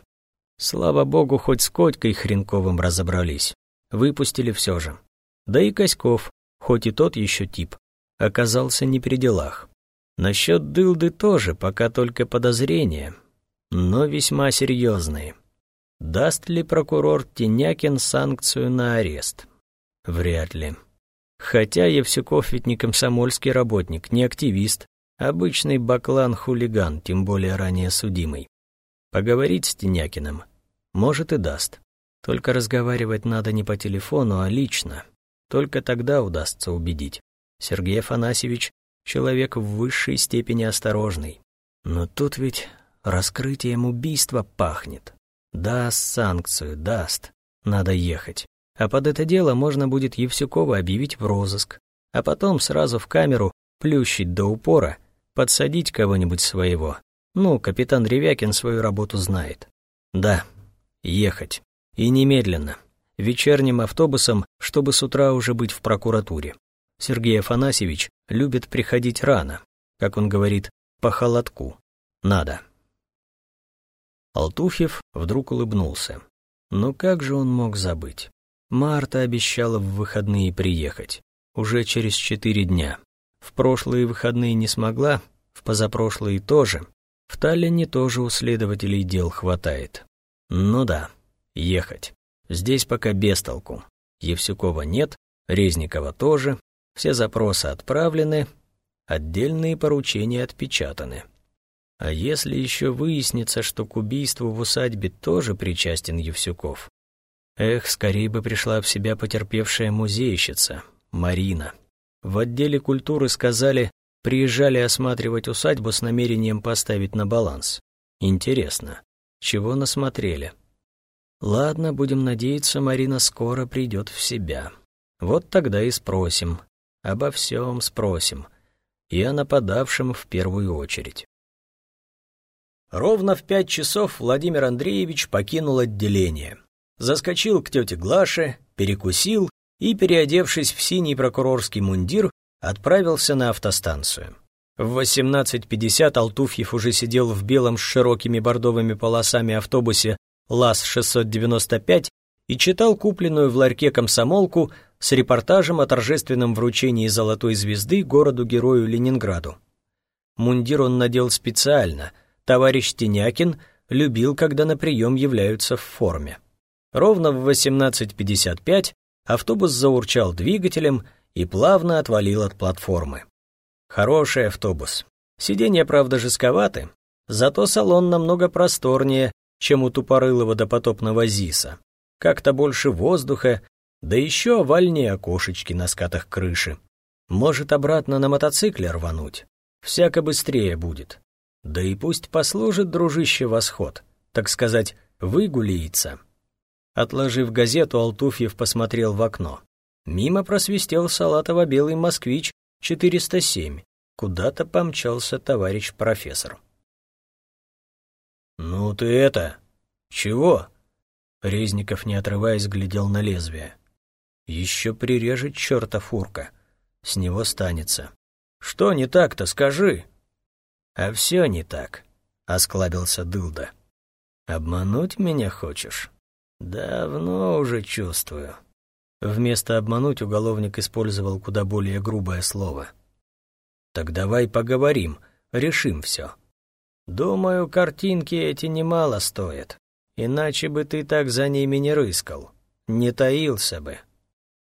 Слава богу, хоть с Котькой Хренковым разобрались. Выпустили все же. Да и Коськов, хоть и тот еще тип, оказался не при делах. Насчет дылды тоже пока только подозрения, но весьма серьезные. Даст ли прокурор Тенякин санкцию на арест? Вряд ли. Хотя Евсюков ведь не комсомольский работник, не активист, обычный баклан-хулиган, тем более ранее судимый. Поговорить с Тенякиным, может и даст. Только разговаривать надо не по телефону, а лично. Только тогда удастся убедить. Сергей Афанасьевич — человек в высшей степени осторожный. Но тут ведь раскрытием убийства пахнет. Даст санкцию, даст. Надо ехать. А под это дело можно будет Евсюкова объявить в розыск. А потом сразу в камеру плющить до упора, подсадить кого-нибудь своего. Ну, капитан Ревякин свою работу знает. Да, ехать. И немедленно. Вечерним автобусом, чтобы с утра уже быть в прокуратуре. Сергей Афанасьевич любит приходить рано, как он говорит, по холодку. Надо. Алтуфьев вдруг улыбнулся. Ну как же он мог забыть? Марта обещала в выходные приехать. Уже через четыре дня. В прошлые выходные не смогла, в позапрошлые тоже. В Таллине тоже у следователей дел хватает. Ну да, ехать. Здесь пока без толку. Евсюкова нет, Резникова тоже. Все запросы отправлены, отдельные поручения отпечатаны. А если еще выяснится, что к убийству в усадьбе тоже причастен Евсюков? Эх, скорее бы пришла в себя потерпевшая музейщица, Марина. В отделе культуры сказали, приезжали осматривать усадьбу с намерением поставить на баланс. Интересно, чего насмотрели? Ладно, будем надеяться, Марина скоро придет в себя. Вот тогда и спросим. Обо всем спросим. И о нападавшем в первую очередь. Ровно в пять часов Владимир Андреевич покинул отделение. Заскочил к тете Глаше, перекусил и, переодевшись в синий прокурорский мундир, отправился на автостанцию. В 18.50 Алтуфьев уже сидел в белом с широкими бордовыми полосами автобусе ЛАЗ-695 и читал купленную в ларьке комсомолку с репортажем о торжественном вручении золотой звезды городу-герою Ленинграду. Мундир он надел специально, Товарищ Тенякин любил, когда на прием являются в форме. Ровно в 18.55 автобус заурчал двигателем и плавно отвалил от платформы. Хороший автобус. Сиденья, правда, жестковаты, зато салон намного просторнее, чем у тупорылого допотопного ЗИСа. Как-то больше воздуха, да еще овальнее окошечки на скатах крыши. Может, обратно на мотоцикле рвануть. Всяко быстрее будет. Да и пусть послужит дружище восход, так сказать, выгуляется. Отложив газету, Алтуфьев посмотрел в окно. Мимо просвистел салатово-белый москвич 407. Куда-то помчался товарищ профессор. «Ну ты это... чего?» Резников, не отрываясь, глядел на лезвие. «Еще прирежет черта фурка. С него станется. Что не так-то, скажи?» «А все не так», — осклабился Дылда. «Обмануть меня хочешь?» «Давно уже чувствую». Вместо «обмануть» уголовник использовал куда более грубое слово. «Так давай поговорим, решим все». «Думаю, картинки эти немало стоят, иначе бы ты так за ними не рыскал, не таился бы.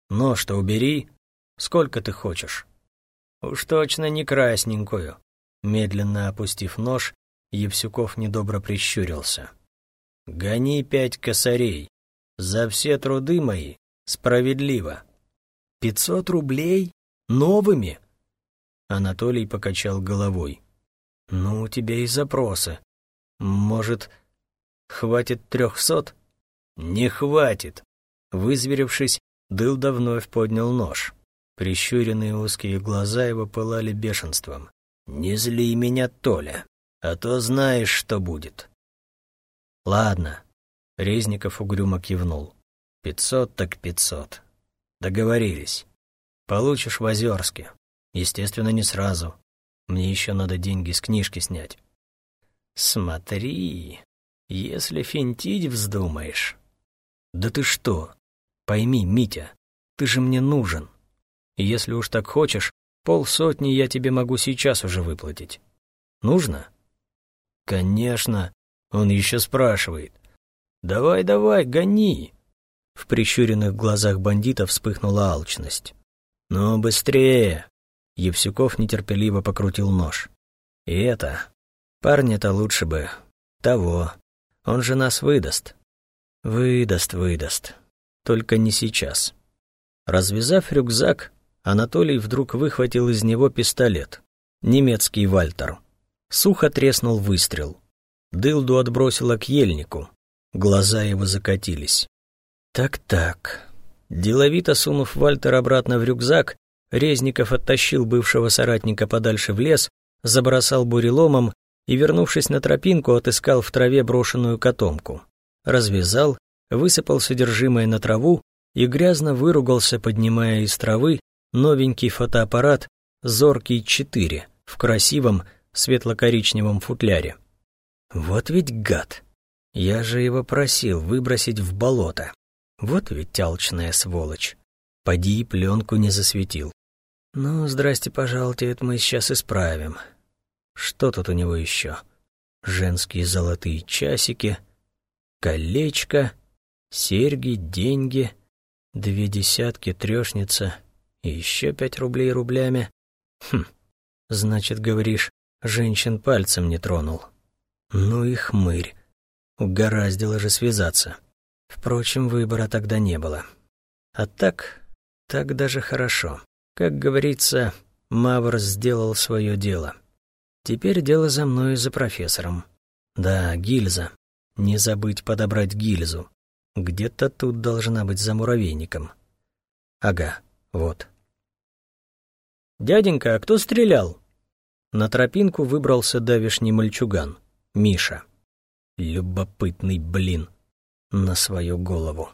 Нож-то убери, сколько ты хочешь?» «Уж точно не красненькую», Медленно опустив нож, Евсюков недобро прищурился. «Гони пять косарей. За все труды мои. Справедливо. Пятьсот рублей? Новыми?» Анатолий покачал головой. «Ну, у тебя и запросы. Может, хватит трехсот?» «Не хватит!» Вызверившись, Дылда вновь поднял нож. Прищуренные узкие глаза его пылали бешенством. «Не зли меня, Толя, а то знаешь, что будет». «Ладно», — Резников угрюмо кивнул. «Пятьсот так пятьсот. Договорились. Получишь в Озерске. Естественно, не сразу. Мне еще надо деньги с книжки снять». «Смотри, если финтить вздумаешь». «Да ты что? Пойми, Митя, ты же мне нужен. Если уж так хочешь, полсотни я тебе могу сейчас уже выплатить. Нужно? Конечно. Он еще спрашивает. Давай, давай, гони. В прищуренных глазах бандита вспыхнула алчность. «Ну, быстрее!» Евсюков нетерпеливо покрутил нож. «И это... Парня-то лучше бы... Того. Он же нас выдаст». «Выдаст, выдаст. Только не сейчас». Развязав рюкзак, Анатолий вдруг выхватил из него пистолет. Немецкий Вальтер. Сухо треснул выстрел. Дылду отбросило к ельнику. Глаза его закатились. Так-так. Деловито сунув Вальтер обратно в рюкзак, Резников оттащил бывшего соратника подальше в лес, забросал буреломом и, вернувшись на тропинку, отыскал в траве брошенную котомку. Развязал, высыпал содержимое на траву и грязно выругался, поднимая из травы новенький фотоаппарат «Зоркий 4» в красивом светло-коричневом футляре. Вот ведь гад! Я же его просил выбросить в болото. Вот ведь алчная сволочь. Поди и пленку не засветил. Ну, здрасте, пожалуйте, это мы сейчас исправим. Что тут у него еще? Женские золотые часики, колечко, серьги, деньги, две десятки, трешница и еще пять рублей рублями. Хм, значит, говоришь, женщин пальцем не тронул. Ну и хмырь. Угораздило же связаться. Впрочем, выбора тогда не было. А так, так даже хорошо. Как говорится, Мавр сделал свое дело. Теперь дело за мной и за профессором. Да, гильза. Не забыть подобрать гильзу. Где-то тут должна быть за муравейником. Ага, вот. «Дяденька, а кто стрелял?» На тропинку выбрался давишний мальчуган, Миша. Любопытный блин на свою голову.